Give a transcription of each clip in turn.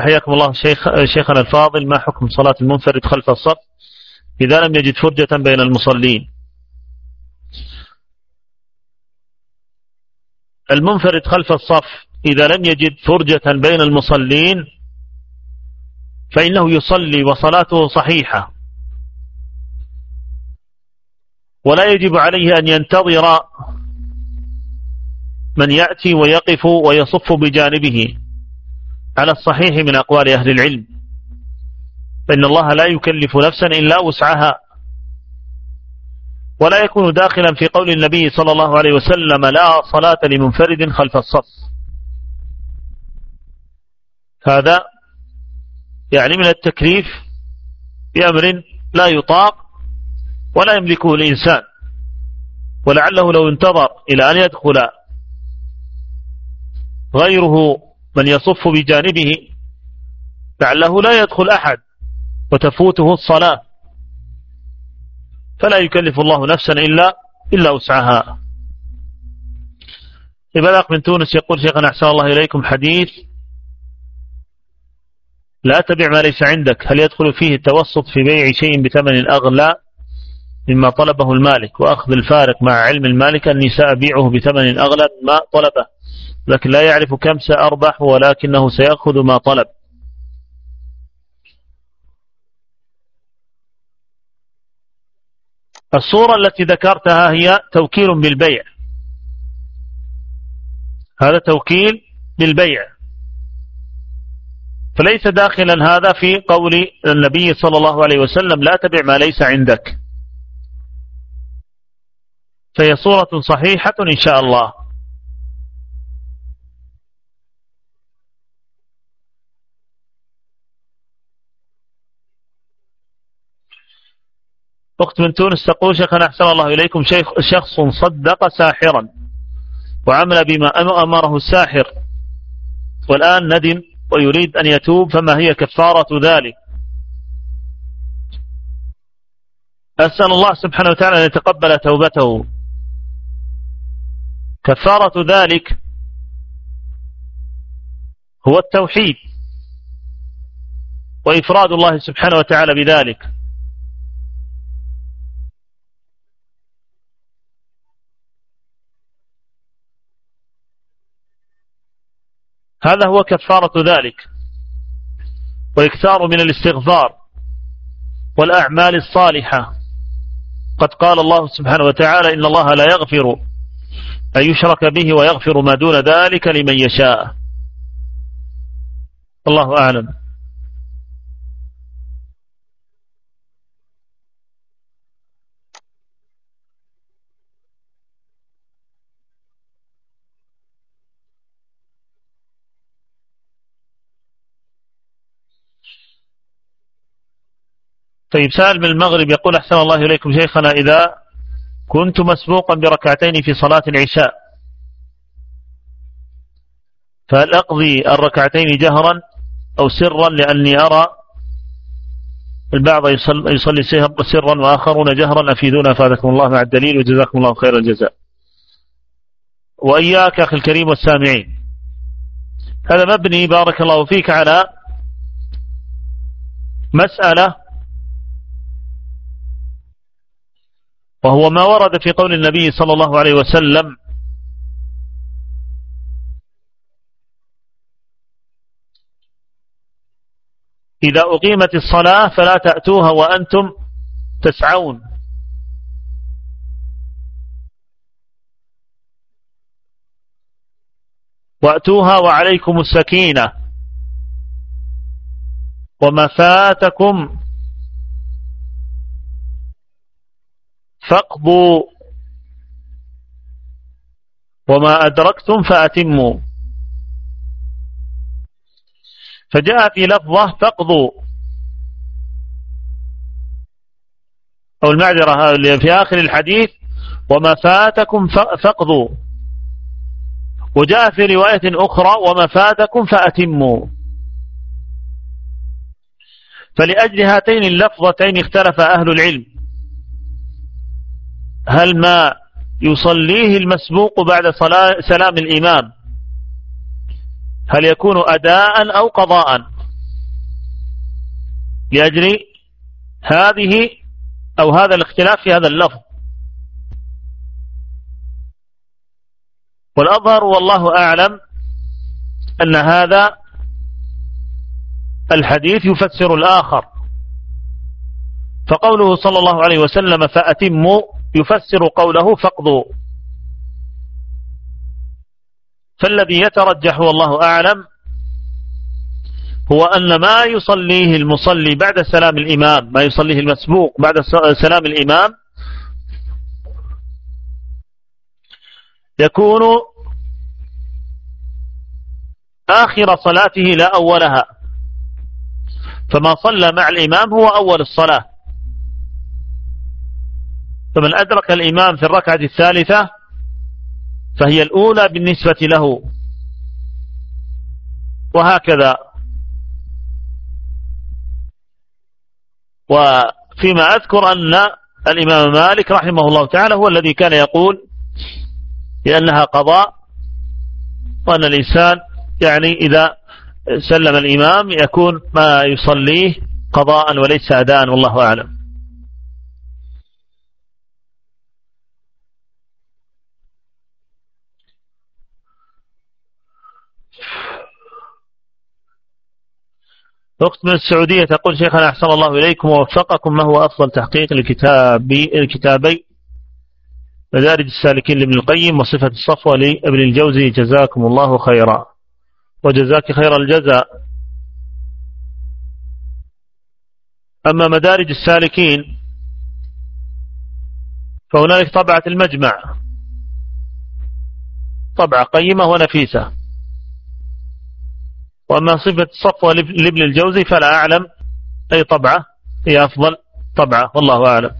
حياكم الله شيخ شيخنا الفاضل ما حكم صلاة المنفرد خلف الصف؟ إذا لم يجد فرجة بين المصلين. المنفرد خلف الصف إذا لم يجد فرجة بين المصلين فإنه يصلي وصلاته صحيحة. ولا يجب عليه أن ينتظر من يأتي ويقف ويصف بجانبه. على الصحيح من أقوال أهل العلم. فإن الله لا يكلف نفسا إلا وسعها. ولا يكون داخلا في قول النبي صلى الله عليه وسلم لا صلاة لمنفرد خلف الصف. هذا يعني من التكليف بأمر لا يطاق ولا يملكه الإنسان. ولعله لو انتظر إلى أن يدخل غيره من يصف بجانبه لعله لا يدخل أحد وتفوته الصلاة. فلا يكلف الله نفسا إلا إلا وسعها. إبلاق من تونس يقول شيخنا أحسن الله إليكم حديث. لا تبع ما ليس عندك. هل يدخل فيه التوسط في بيع شيء بثمن أغلى مما طلبه المالك؟ وأخذ الفارق مع علم المالك أني سأبيعه بثمن أغلى مما طلبه. لكن لا يعرف كم سأربح ولكنه سيأخذ ما طلب. الصورة التي ذكرتها هي توكيل بالبيع. هذا توكيل بالبيع. فليس داخلا هذا في قول النبي صلى الله عليه وسلم لا تبع ما ليس عندك. فهي صورة صحيحة إن شاء الله. أخت من تونس تقول شيخنا أحسن الله إليكم شيخ شخص صدق ساحرا وعمل بما أمره الساحر. والآن ندم ويريد أن يتوب فما هي كفارة ذلك؟ أسأل الله سبحانه وتعالى أن يتقبل توبته. كفارة ذلك هو التوحيد وإفراد الله سبحانه وتعالى بذلك. هذا هو كفارة ذلك. وإكثار من الاستغفار والأعمال الصالحة. قد قال الله سبحانه وتعالى إن الله لا يغفر أن يشرك به ويغفر ما دون ذلك لمن يشاء. الله أعلم. طيب سائل من المغرب يقول أحسن الله إليكم شيخنا إذا كنت مسبوقا بركعتين في صلاة العشاء فهل أقضي الركعتين جهرا أو سرا؟ لأني أرى البعض يصلي سرا وآخرون جهرا. أفيدونا فادكم الله مع الدليل وجزاكم الله خير الجزاء. وإياك أخي الكريم والسامعين هذا مبني بارك الله فيك على مسألة وهو ما ورد في قول النبي صلى الله عليه وسلم. إذا أقيمت الصلاة فلا تأتوها وأنتم تسعون. وأتوها وعليكم السكينة. وما فاتكم فاقضوا وما أدركتم فأتموا. فجاء في لفظة فاقضوا. أو المعذرة في آخر الحديث وما فاتكم فاقضوا. وجاء في رواية أخرى وما فاتكم فأتموا. فلأجل هاتين اللفظتين اختلف أهل العلم. هل ما يصليه المسبوق بعد صلاة سلام الإمام هل يكون أداء أو قضاء؟ لأجل هذه أو هذا الاختلاف في هذا اللفظ. والأظهر والله أعلم أن هذا الحديث يفسر الآخر. فقوله صلى الله عليه وسلم فأتموا يفسر قوله فاقضوا. فالذي يترجح والله أعلم هو أن ما يصليه المصلي بعد سلام الإمام ما يصليه المسبوق بعد سلام الإمام يكون آخر صلاته لا أولها. فما صلى مع الإمام هو أول الصلاة. فمن أدرك الإمام في الركعة الثالثة فهي الأولى بالنسبة له. وهكذا. وفيما أذكر أن الإمام مالك رحمه الله تعالى هو الذي كان يقول لأنها قضاء وأن الإنسان يعني إذا سلم الإمام يكون ما يصليه قضاء وليس أداء والله أعلم. أخت من السعودية تقول شيخنا أحسن الله إليكم ووفقكم ما هو أفضل تحقيق لكتاب الكتابي مدارج السالكين لابن القيم وصفة الصفوة لابن الجوزي. جزاكم الله خيرا. وجزاك خير الجزاء. أما مدارج السالكين فهنالك طبعة المجمع. طبعة قيمة ونفيسة. وأما صفة الصفوة لابن الجوزي فلا أعلم. أي طبعة. هي أفضل طبعة. والله أعلم.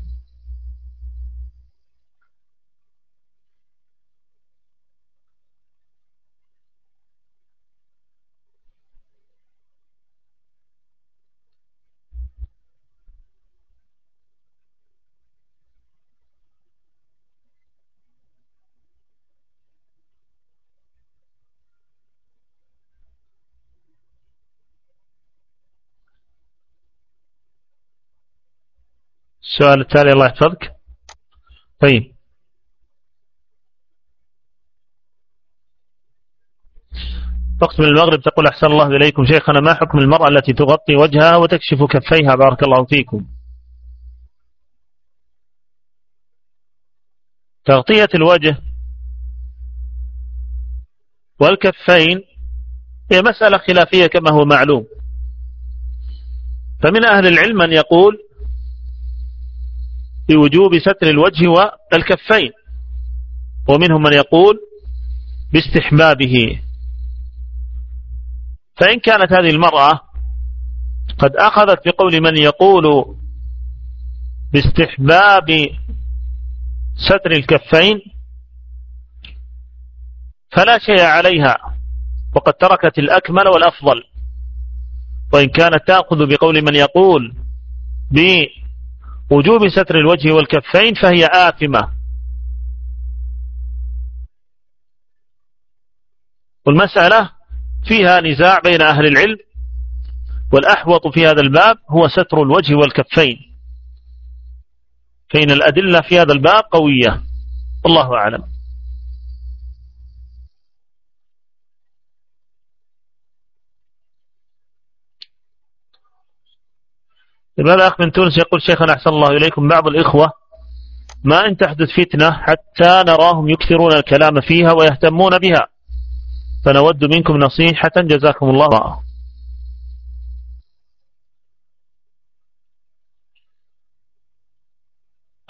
السؤال التالي الله يحفظك. طيب. وقت من المغرب تقول أحسن الله إليكم شيخنا ما حكم المرأة التي تغطي وجهها وتكشف كفيها؟ بارك الله فيكم. تغطية الوجه والكفين هي مسألة خلافية كما هو معلوم. فمن أهل العلم من يقول بوجوب ستر الوجه والكفين. ومنهم من يقول باستحبابه. فإن كانت هذه المرأة قد أخذت بقول من يقول باستحباب ستر الكفين فلا شيء عليها وقد تركت الأكمل والأفضل. وإن كانت تأخذ بقول من يقول وجوب ستر الوجه والكفين فهي آثمة. والمسألة فيها نزاع بين أهل العلم والأحوط في هذا الباب هو ستر الوجه والكفين. فإن الأدلة في هذا الباب قوية. والله أعلم. لماذا أخ من تونس يقول شيخنا أحسن الله إليكم بعض الإخوة ما إن تحدث فتنة حتى نراهم يكثرون الكلام فيها ويهتمون بها. فنود منكم نصيحة جزاكم الله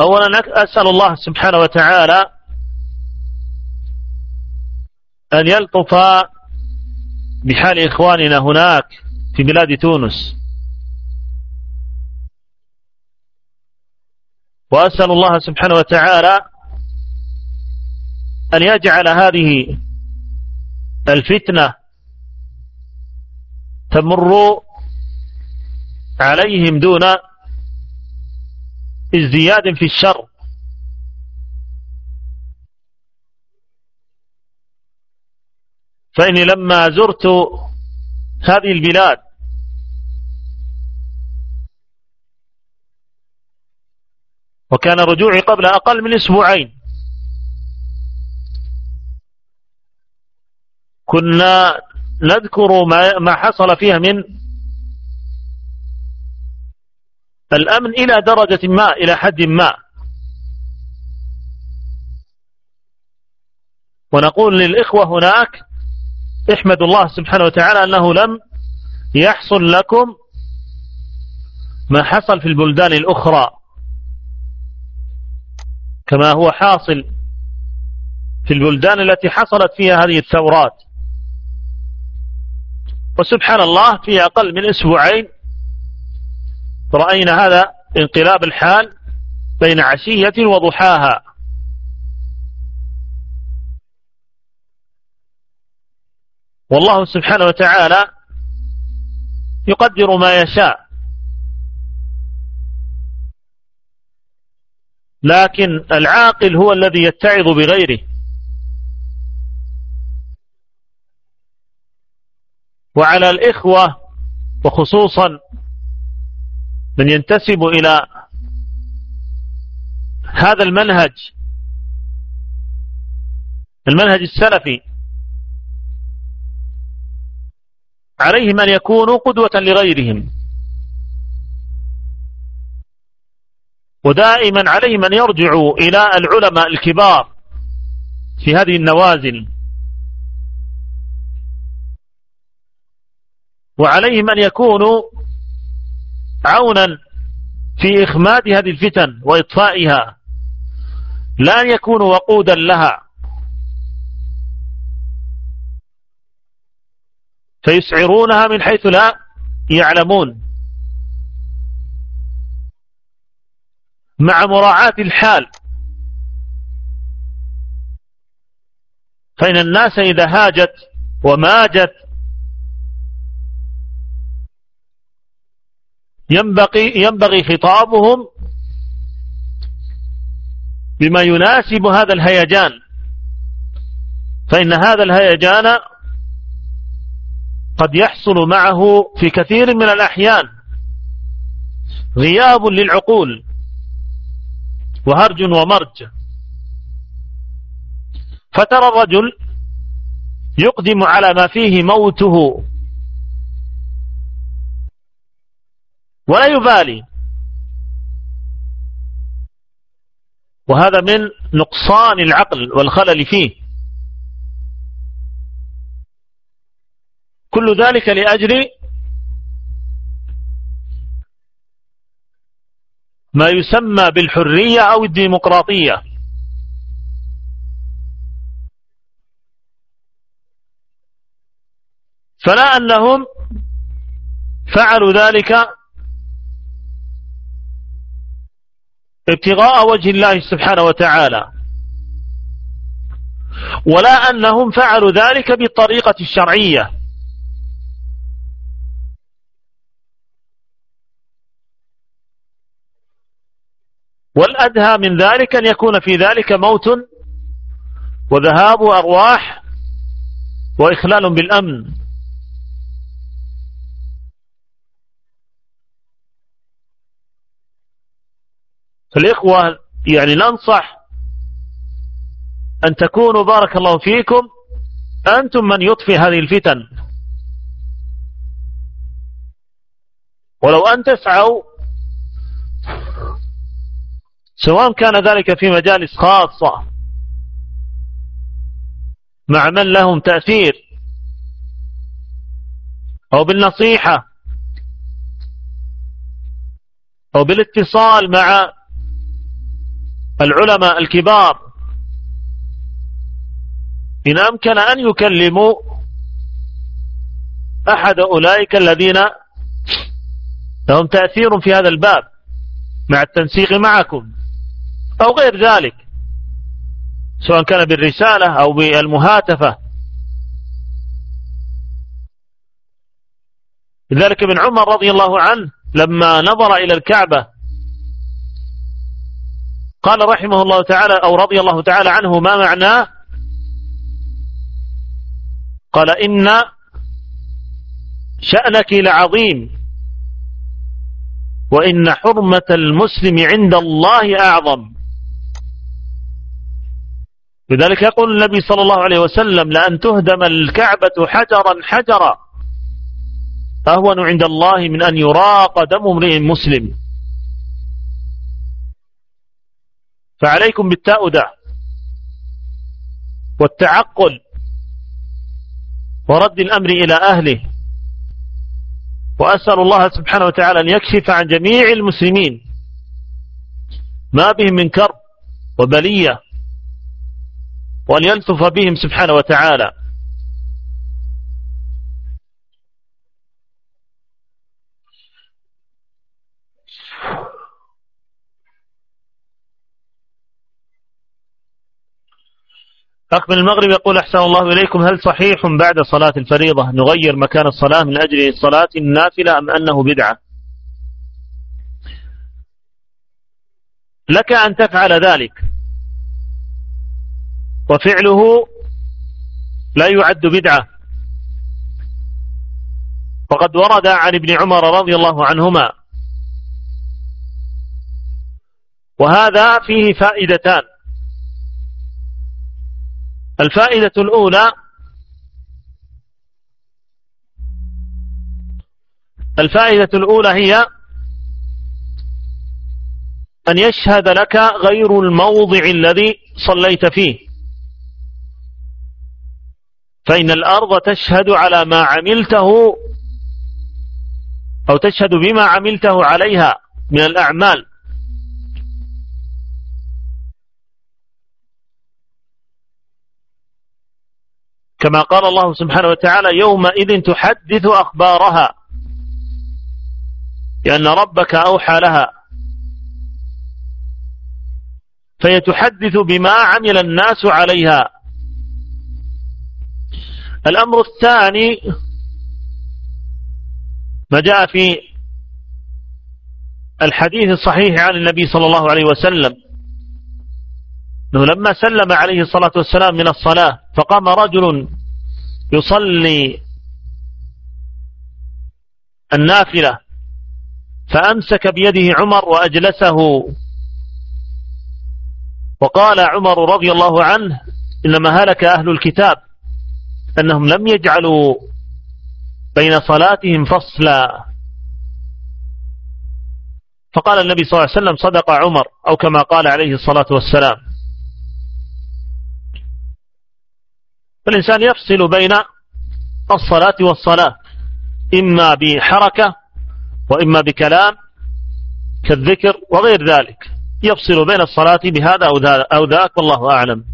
أولا أسأل الله سبحانه وتعالى أن يلطف بحال إخواننا هناك في بلاد تونس. وأسأل الله سبحانه وتعالى أن يجعل هذه الفتنة تمر عليهم دون ازدياد في الشر. فإني لما زرت هذه البلاد وكان رجوعي قبل أقل من أسبوعين. كنا نذكر ما ما حصل فيها من الأمن إلى درجة ما إلى حد ما. ونقول للإخوة هناك احمدوا الله سبحانه وتعالى أنه لم يحصل لكم ما حصل في البلدان الأخرى. كما هو حاصل في البلدان التي حصلت فيها هذه الثورات. وسبحان الله في أقل من أسبوعين رأينا هذا انقلاب الحال بين عشية وضحاها. والله سبحانه وتعالى يقدر ما يشاء. لكن العاقل هو الذي يتعظ بغيره. وعلى الإخوة وخصوصا من ينتسب إلى هذا المنهج المنهج السلفي عليهم أن يكونوا قدوة لغيرهم. ودائما عليهم أن يرجعوا إلى العلماء الكبار في هذه النوازل. وعليهم أن يكونوا عونا في إخماد هذه الفتن وإطفائها. لا أن يكونوا وقودا لها. فيسعرونها من حيث لا يعلمون. مع مراعاة الحال. فإن الناس إذا هاجت وماجت ينبغي ينبغي خطابهم بما يناسب هذا الهيجان. فإن هذا الهيجان قد يحصل معه في كثير من الأحيان غياب للعقول. وهرج ومرج. فترى الرجل يقدم على ما فيه موته. ولا يبالي. وهذا من نقصان العقل والخلل فيه. كل ذلك لأجل ما يسمى بالحرية أو الديمقراطية. فلا أنهم فعلوا ذلك ابتغاء وجه الله سبحانه وتعالى. ولا أنهم فعلوا ذلك بالطريقة الشرعية. والأدهى من ذلك أن يكون في ذلك موت وذهاب أرواح وإخلال بالأمن. فالإخوة يعني ننصح أن تكونوا بارك الله فيكم أنتم من يطفي هذه الفتن. ولو أن تسعوا سواء كان ذلك في مجالس خاصة مع من لهم تأثير أو بالنصيحة أو بالاتصال مع العلماء الكبار. إن أمكن أن يكلموا أحد أولئك الذين لهم تأثير في هذا الباب مع التنسيق معكم. أو غير ذلك. سواء كان بالرسالة أو بالمهاتفة. لذلك ابن عمر رضي الله عنه لما نظر إلى الكعبة قال رحمه الله تعالى أو رضي الله تعالى عنه ما معناه قال إن شأنك لعظيم وإن حرمة المسلم عند الله أعظم. لذلك يقول النبي صلى الله عليه وسلم لأن تهدم الكعبة حجرا حجرا. أهون عند الله من أن يراق دم امرئ مسلم. فعليكم بالتأودة والتعقل ورد الأمر إلى أهله. وأسأل الله سبحانه وتعالى أن يكشف عن جميع المسلمين ما بهم من كرب وبلية وأن يلطف بهم سبحانه وتعالى. أقبل المغرب يقول أحسن الله إليكم هل صحيح بعد صلاة الفريضة نغير مكان الصلاة من أجل صلاة النافلة أم أنه بدعة؟ لك أن تفعل ذلك. وفعله لا يعد بدعة. وقد ورد عن ابن عمر رضي الله عنهما. وهذا فيه فائدتان. الفائدة الأولى الفائدة الأولى هي أن يشهد لك غير الموضع الذي صليت فيه. فإن الأرض تشهد على ما عملته أو تشهد بما عملته عليها من الأعمال. كما قال الله سبحانه وتعالى يومئذ تحدث أخبارها لأن ربك أوحى لها. فهي تحدث بما عمل الناس عليها. الأمر الثاني ما جاء في الحديث الصحيح عن النبي صلى الله عليه وسلم. أنه لما سلم عليه الصلاة والسلام من الصلاة فقام رجل يصلي النافلة فأمسك بيده عمر وأجلسه. وقال عمر رضي الله عنه إنما هلك أهل الكتاب. أنهم لم يجعلوا بين صلاتهم فصلا. فقال النبي صلى الله عليه وسلم صدق عمر أو كما قال عليه الصلاة والسلام. فالإنسان يفصل بين الصلاة والصلاة إما بحركة وإما بكلام كالذكر وغير ذلك. يفصل بين الصلاة بهذا أو ذاك والله أعلم.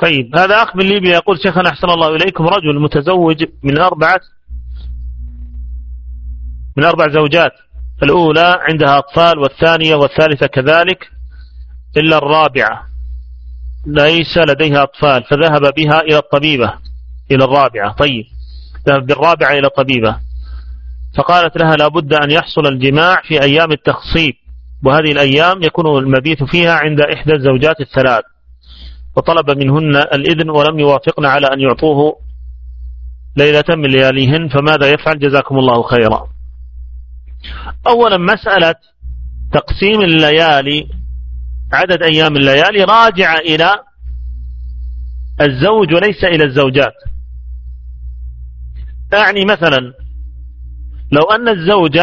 طيب هذا أخ من ليبيا يقول شيخنا أحسن الله إليكم رجل متزوج من أربعة من أربع زوجات الأولى عندها أطفال والثانية والثالثة كذلك إلا الرابعة ليس لديها أطفال فذهب بها إلى الطبيبة إلى الرابعة طيب ذهب بالرابعة إلى الطبيبة فقالت لها لابد أن يحصل الجماع في أيام التخصيب وهذه الأيام يكون المبيت فيها عند إحدى الزوجات الثلاث. وطلب منهن الإذن ولم يوافقن على أن يعطوه ليلة من لياليهن فماذا يفعل؟ جزاكم الله خيرا. أولا مسألة تقسيم الليالي عدد أيام الليالي راجع إلى الزوج وليس إلى الزوجات. أعني مثلا لو أن الزوج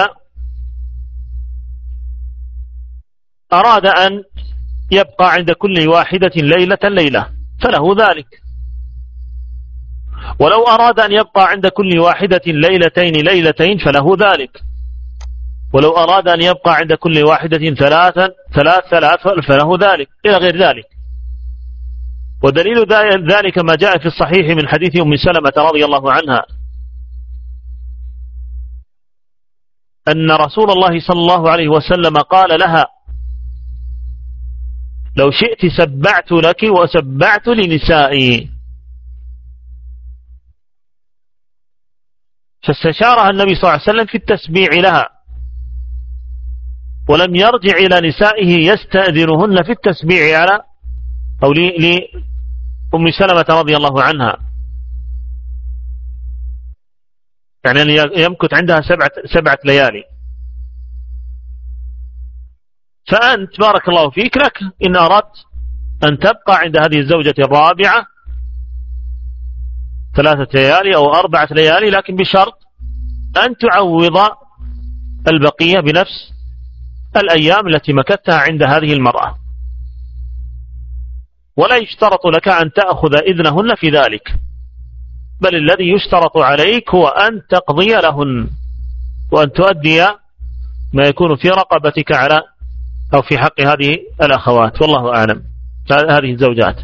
أراد أن يبقى عند كل واحدة ليلة ليلة فله ذلك. ولو أراد أن يبقى عند كل واحدة ليلتين ليلتين فله ذلك. ولو أراد أن يبقى عند كل واحدة ثلاثا ثلاث ثلاث فله ذلك إلى غير ذلك. ودليل ذلك ما جاء في الصحيح من حديث أم سلمة رضي الله عنها. أن رسول الله صلى الله عليه وسلم قال لها لو شئت سبعت لك وسبعت لنسائي. فاستشارها النبي صلى الله عليه وسلم في التسبيع لها. ولم يرجع إلى نسائه يستأذنهن في التسبيع على أو لأم سلمة رضي الله عنها. يعني يمكث عندها سبعة, سبعة ليالي. فأنت بارك الله فيك لك إن أردت أن تبقى عند هذه الزوجة الرابعة ثلاثة ليالي أو أربعة ليالي لكن بشرط أن تعوض البقية بنفس الأيام التي مكثتها عند هذه المرأة. ولا يشترط لك أن تأخذ إذنهن في ذلك بل الذي يشترط عليك هو أن تقضي لهن وأن تؤدي ما يكون في رقبتك على أو في حق هذه الأخوات. والله أعلم. هذه الزوجات.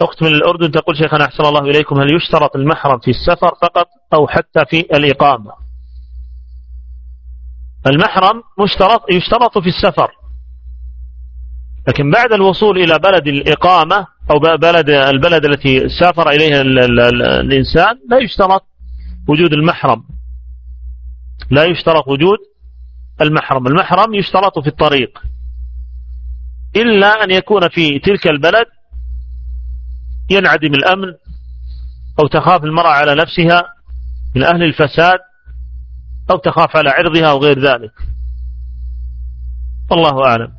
أخت من الأردن تقول شيخنا أحسن الله إليكم هل يشترط المحرم في السفر فقط أو حتى في الإقامة؟ المحرم مشترط يشترط في السفر. لكن بعد الوصول إلى بلد الإقامة أو بلد البلد التي سافر إليها الإنسان لا يشترط وجود المحرم. لا يشترط وجود المحرم. المحرم يشترط في الطريق. إلا أن يكون في تلك البلد ينعدم الأمن أو تخاف المرأة على نفسها من أهل الفساد أو تخاف على عرضها أو غير ذلك. الله أعلم.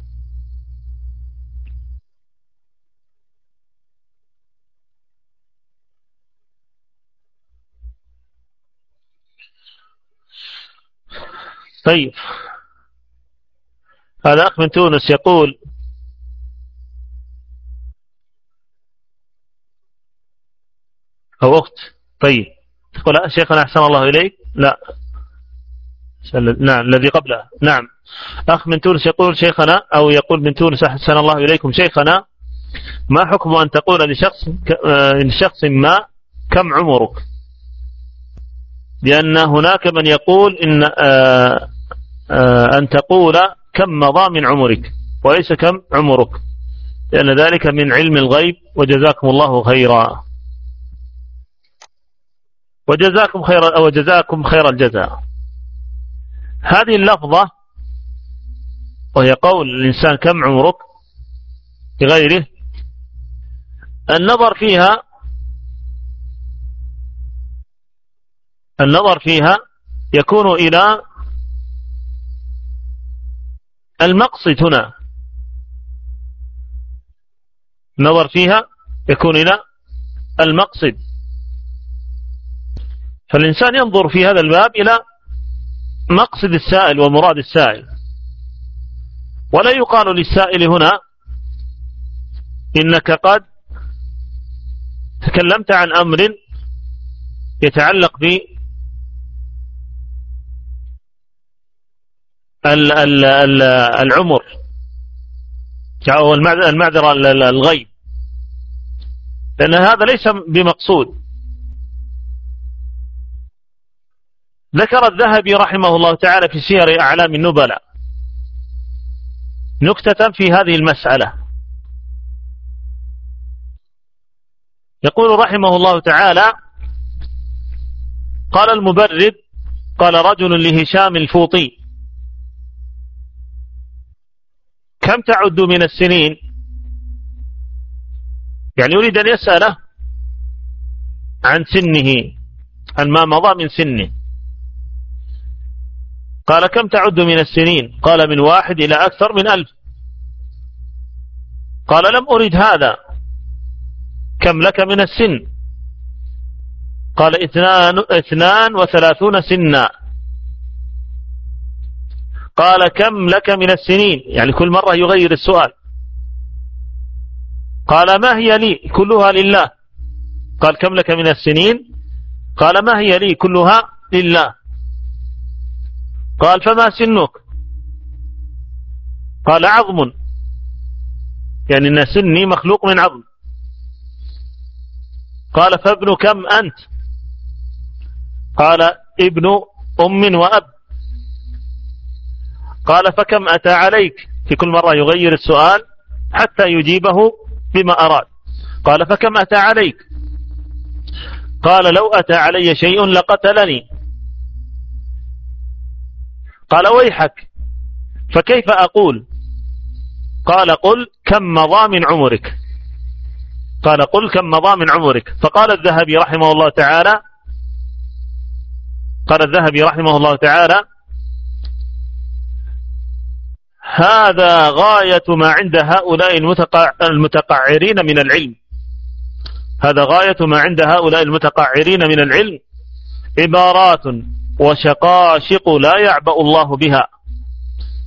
طيب. هذا أخ من تونس يقول أو أخت. طيب. تقول شيخنا أحسن الله إليك. لا. نعم الذي قبله نعم. أخ من تونس يقول شيخنا أو يقول من تونس أحسن الله إليكم. شيخنا ما حكم أن تقول لشخص آه، لشخص ما كم عمرك؟ لأن هناك من يقول إن آه، أن تقول كم مضى من عمرك وليس كم عمرك لأن ذلك من علم الغيب وجزاكم الله خيرا. وجزاكم خير أو جزاكم خير الجزاء. هذه اللفظة وهي قول الإنسان كم عمرك لغيره النظر فيها النظر فيها يكون إلى المقصد هنا النظر فيها يكون إلى المقصد. فالإنسان ينظر في هذا الباب إلى مقصد السائل ومراد السائل. ولا يقال للسائل هنا إنك قد تكلمت عن أمر يتعلق العمر. أو المعذرة الغيب. لأن هذا ليس بمقصود. ذكر الذهبي رحمه الله تعالى في سير أعلام النبلاء. نكتة في هذه المسألة. يقول رحمه الله تعالى قال المبرد قال رجل لهشام الفوطي كم تعد من السنين؟ يعني يريد أن يسأله عن سنه عن ما مضى من سنه. قال كم تعد من السنين؟ قال من واحد إلى أكثر من ألف. قال لم أريد هذا. كم لك من السن؟ قال اثنان, اثنان وثلاثون سنا. قال كم لك من السنين؟ يعني كل مرة يغير السؤال. قال ما هي لي؟ كلها لله. قال كم لك من السنين؟ قال ما هي لي؟ كلها لله. قال فما سنك؟ قال عظم. يعني إن سني مخلوق من عظم. قال فابن كم أنت؟ قال ابن أم وأب. قال فكم أتى عليك؟ في كل مرة يغير السؤال حتى يجيبه بما أراد. قال فكم أتى عليك؟ قال لو أتى علي شيء لقتلني. قال ويحك فكيف أقول؟ قال قل كم مضى من عمرك؟ قال قل كم مضى من عمرك؟ فقال الذهبي رحمه الله تعالى قال الذهبي رحمه الله تعالى هذا غاية ما عند هؤلاء المتقعرين من العلم. هذا غاية ما عند هؤلاء المتقعرين من العلم. عبارات وشقاشق لا يعبأ الله بها.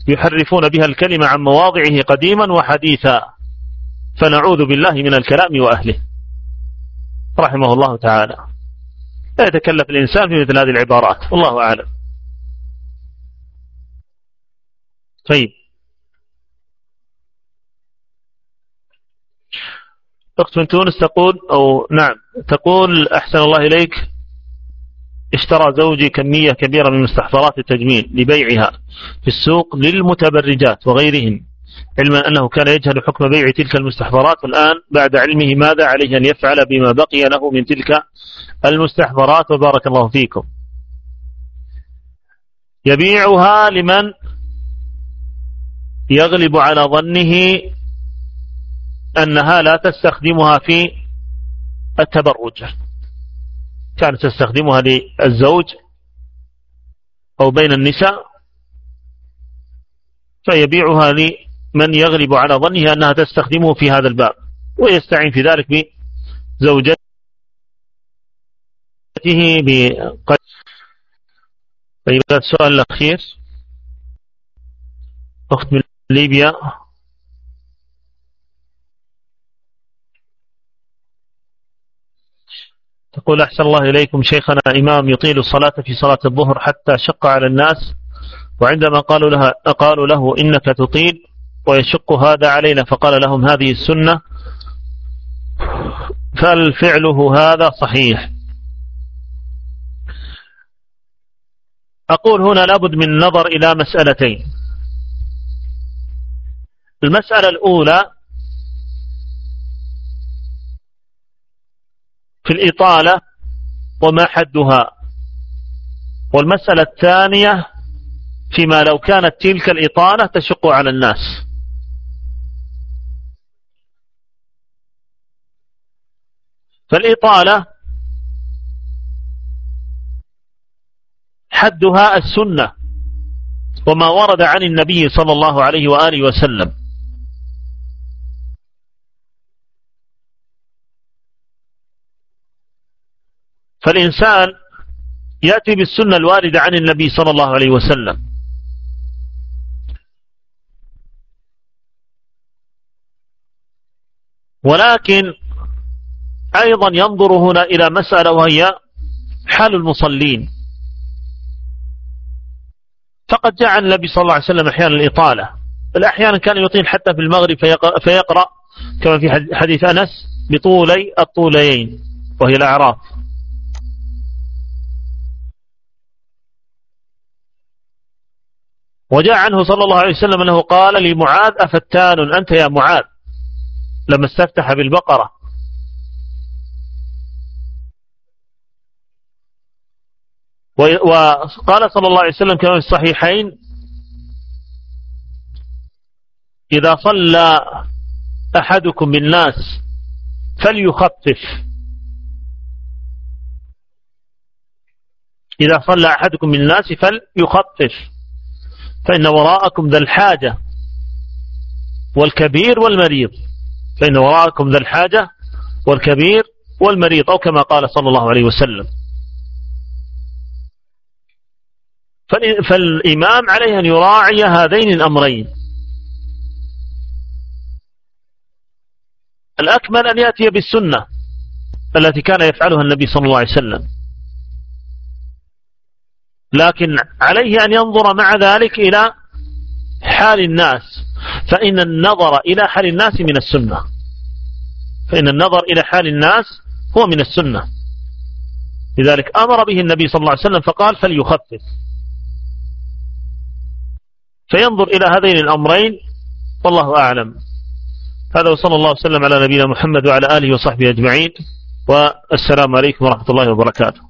يحرفون بها الكلمة عن مواضعه قديما وحديثا. فنعوذ بالله من الكلام وأهله. رحمه الله تعالى. لا يتكلف الإنسان في مثل هذه العبارات. والله أعلم. طيب. أخت من تونس تقول أو نعم تقول أحسن الله إليك اشترى زوجي كمية كبيرة من مستحضرات التجميل لبيعها في السوق للمتبرجات وغيرهم علما أنه كان يجهل حكم بيع تلك المستحضرات والآن بعد علمه ماذا عليه أن يفعل بما بقي له من تلك المستحضرات؟ وبارك الله فيكم. يبيعها لمن يغلب على ظنه أنها لا تستخدمها في التبرج. كانت تستخدمها للزوج أو بين النساء فيبيعها لمن يغلب على ظنه أنها تستخدمه في هذا الباب ويستعين في ذلك بزوجته بقد طيب السؤال الأخير. أخت من ليبيا. تقول أحسن الله إليكم شيخنا إمام يطيل الصلاة في صلاة الظهر حتى شق على الناس وعندما قالوا, لها قالوا له إنك تطيل ويشق هذا علينا فقال لهم هذه السنة فالفعله هذا صحيح؟ أقول هنا لابد من النظر إلى مسألتين. المسألة الأولى في الإطالة وما حدها. والمسألة الثانية فيما لو كانت تلك الإطالة تشق على الناس. فالإطالة حدها السنة وما ورد عن النبي صلى الله عليه وآله وسلم. فالإنسان يأتي بالسنة الواردة عن النبي صلى الله عليه وسلم. ولكن أيضا ينظر هنا إلى مسألة وهي حال المصلين. فقد جاء عن النبي صلى الله عليه وسلم أحيانا الإطالة. بل أحيانا كان يطيل حتى في المغرب فيقرأ كما في حديث أنس بطولي الطوليين وهي الأعراف. وجاء عنه صلى الله عليه وسلم أنه قال لمعاذ أفتان أنت يا معاذ؟ لما استفتح بالبقرة. وقال صلى الله عليه وسلم كما في الصحيحين إذا صلى أحدكم بالناس فليخفف. إذا صلى أحدكم بالناس فليخفف. فإن وراءكم ذا الحاجة والكبير والمريض. فإن وراءكم ذا الحاجة والكبير والمريض أو كما قال صلى الله عليه وسلم. فالإمام عليه أن يراعي هذين الأمرين. الأكمل أن يأتي بالسنة التي كان يفعلها النبي صلى الله عليه وسلم. لكن عليه أن ينظر مع ذلك إلى حال الناس. فإن النظر إلى حال الناس من السنة. فإن النظر إلى حال الناس هو من السنة. لذلك أمر به النبي صلى الله عليه وسلم فقال فليخفف. فينظر إلى هذين الأمرين والله أعلم. هذا وصلى الله وسلم على نبينا محمد وعلى آله وصحبه أجمعين. والسلام عليكم ورحمة الله وبركاته.